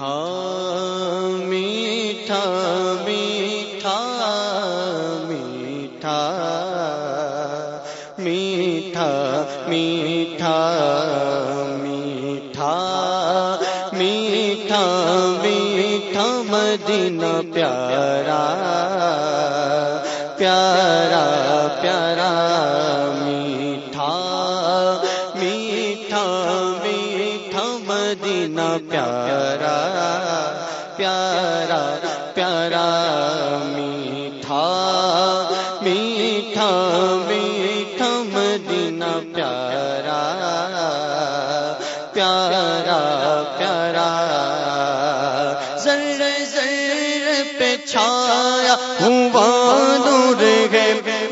میٹھا میٹھا میٹھا میٹھا میٹھا میٹھا میٹھا میٹھا میٹھا مدینہ پیارا پیارا پیارا میٹھا میٹھا میٹھا مدینہ پیارا میٹھا میٹھا مدینہ پیارا پیارا پیارا۔ زر زر پہ چھایا ہوا نور ہے۔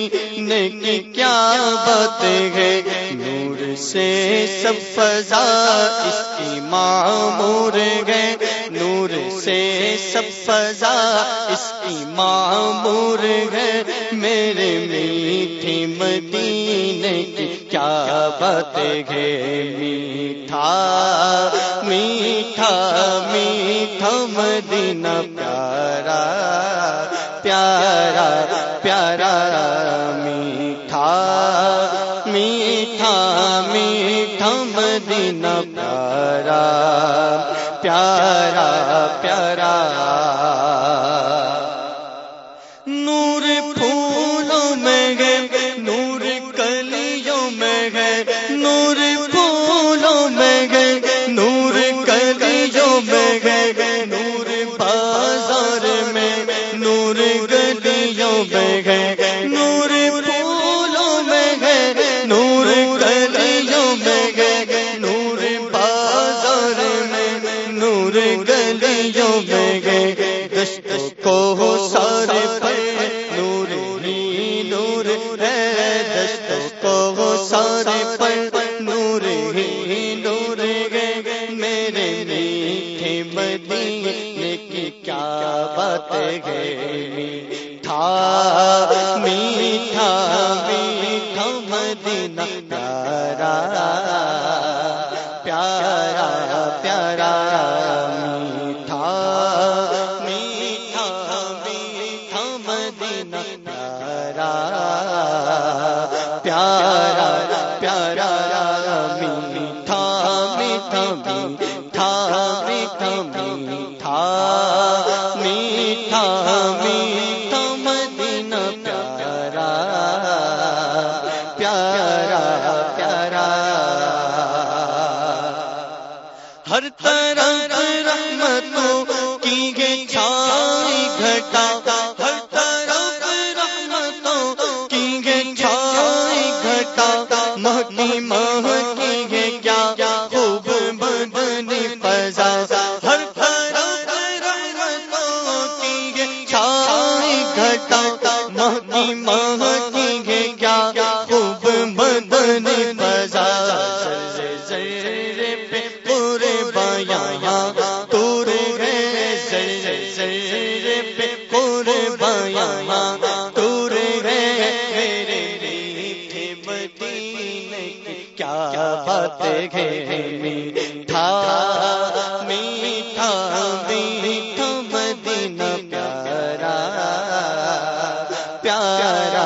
مدینے کی کیا بات ہے؟ نور سے سب فضا اس کی معمور ہے۔ نور سے سب فضا اس کی معمور ہے۔ میرے میٹھے مدینے کی کیا بات ہے؟ میٹھا میٹھا میٹھا مدینہ پیارا۔ پیارا پیارا میٹھا میٹھا میٹھا مدینہ پیارا پیارا پیارا۔ نور پھولوں میں ہے، نور کلیوں میں ہے، نور پھولوں میں ہے، نور کلیوں میں ہے، نور گلیوں میں ہے نور پھولوں میں ہے نور گلیوں میں ہے نور بازار میں نور گلیوں میں ہے دشت کو سارے میٹھا میٹھا مدینہ پیارا پیارا پیارا میٹھا میٹھا میٹھا مدینہ پیارا پیارا پیارا ہر طرح رحمتوں کی گئی چھائی گھٹا۔ ہر طرف رحمتوں کی گئی چھائی گھٹا۔ مہکی مہکی گے کیا؟ خوب بن فضا۔ ہے میٹھا میٹھا میٹھا مدینہ پیارا پیارا پیارا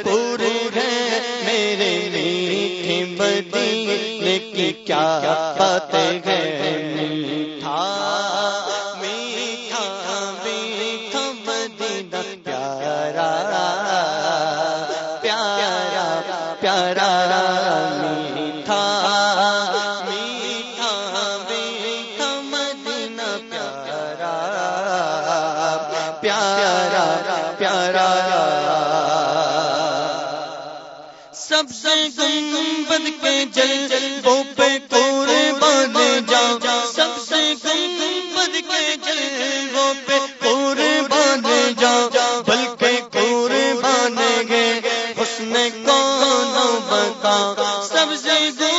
پیارا سب سے گنبد کے جل جل وہ پہ قربان جا سب سے گنبد کے جل وہ پہ قربان جا بلکہ قربان گے حسن کون بتا سب سے گنبد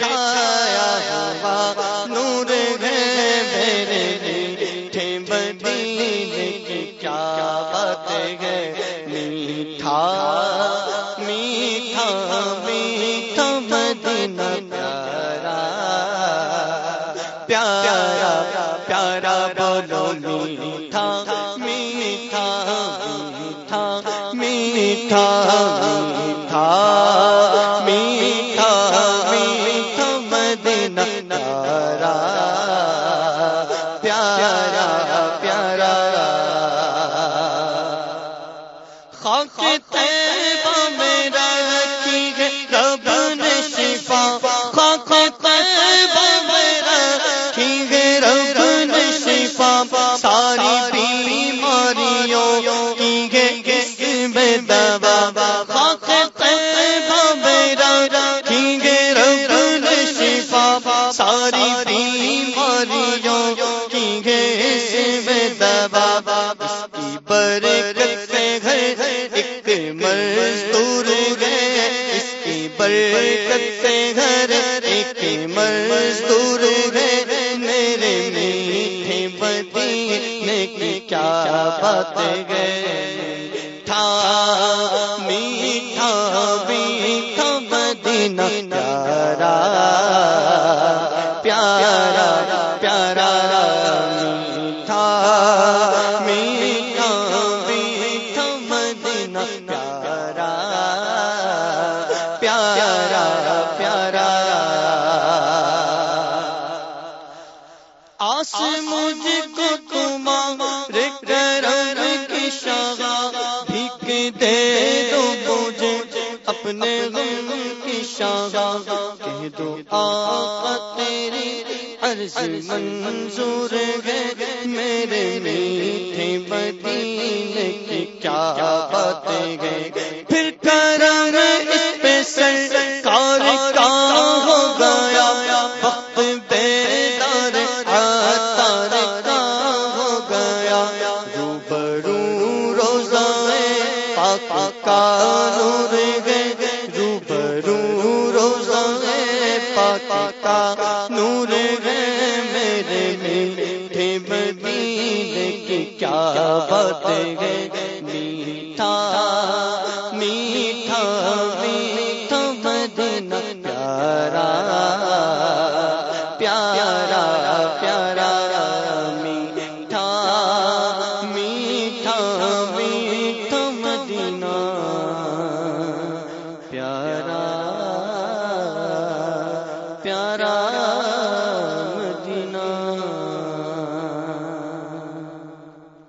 چھایا ہوا، نور ہے میرے میٹھے مدینے کی کیا بات ہے؟ میٹھا میٹھا میٹھا مدینہ پیارا۔ پیارا پیارا بولو میٹھا میٹھا میٹھا میٹھا میٹھا۔ ساری بیماریوں کی ہے اس میں دوا اس کی برکت سے گھر ایک مزدور ہے۔ اس کی برکت سے گھر ایک مزدور ہے۔ میرے میٹھے مدینے کی کیا بات ہے؟ میٹھا میٹھا میٹھا مدینہ پیارا۔ پیارا اپنے غم کی شاغا کہہ دو، آقا تیری عرض منظور ہے، میرے میٹھے مدینے کی کیا باتیں گئے پھر کر کا نور ہے میرے میٹھے مدینے کی کیا بات ہے